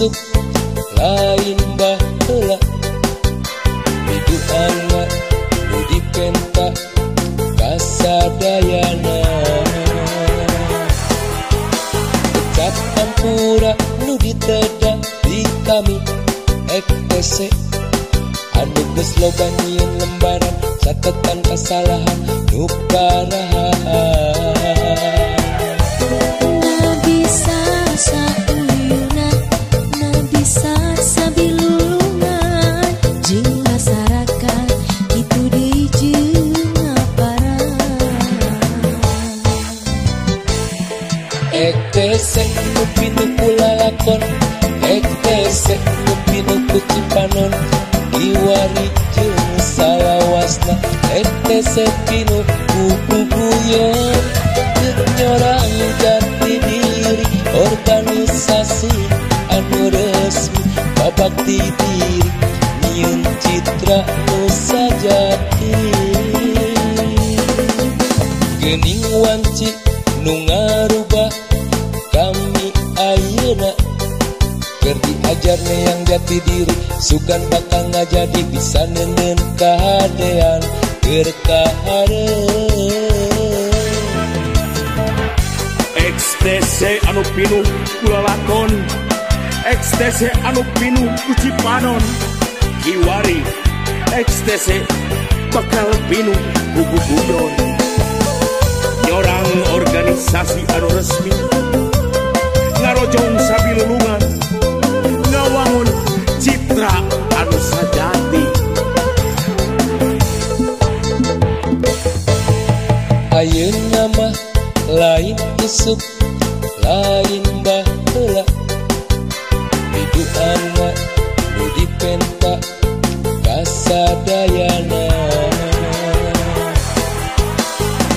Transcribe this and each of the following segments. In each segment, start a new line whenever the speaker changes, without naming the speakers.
masuk lain bahela hidup anak Budi dipenta kasadayana Dekat Tampura nu diteda di kami. EKTC Anu geus loba nyieun lembaran catatan kesalahan nu parahan
Pinkulakon Piti panon diwari
salah nu pinu kubuyon penyoran jati diri organisasi anu resmi babakti diri. Nyun citra nu sajati. Gening wanci nungaruh Diajarna yang jati diri Sugan bakal ngajadi bisa nenen kahadean Keur kahadean
XTC anu pinuh kulalakon XTC anu pinuh kucipanon Kiwari XTC bakal pinuh guguguyon Nyorang organisasi anu resmi. Ngarojong sabilulungan
asup lain bahla anak Budi dipenta kasadayana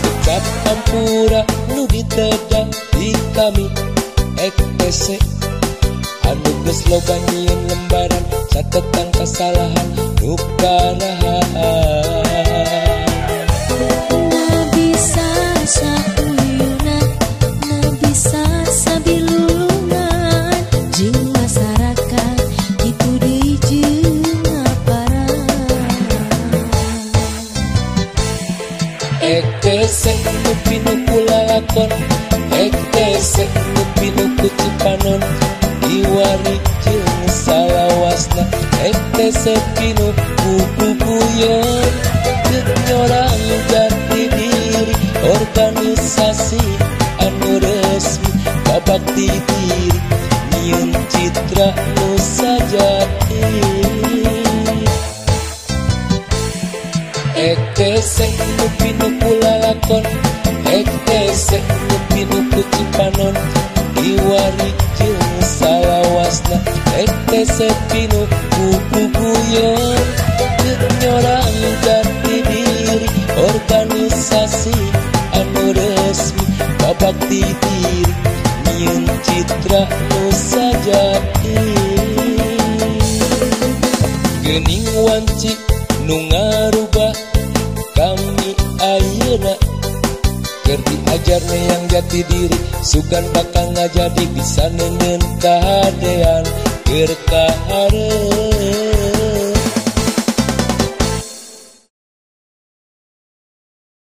Dekat Ampura nu diteda di kami EPC Anu geus loba nyieun lembaran catatan kesalahan nu karahaan Ektesek kulalakon, lalakon Ektesek nupinuku cipanon Iwari jeung salawasna. Ektesek pinuku kukuyon Kenyorang jati diri Organisasi anu resmi Kabakti diri Nyun citra nusa jati Ektesek handphone Hekesek kupinuku cipanon Diwari jeung salawasna Hekesek pinuku kukuyon Nyorangkan di diri Organisasi anu resmi Babakti diri Nyun citra nusa jati. Gening wanci nungaruh ajarnya yang jati diri sukan bakal ngajadi bisa nengen kadean Gerkahareng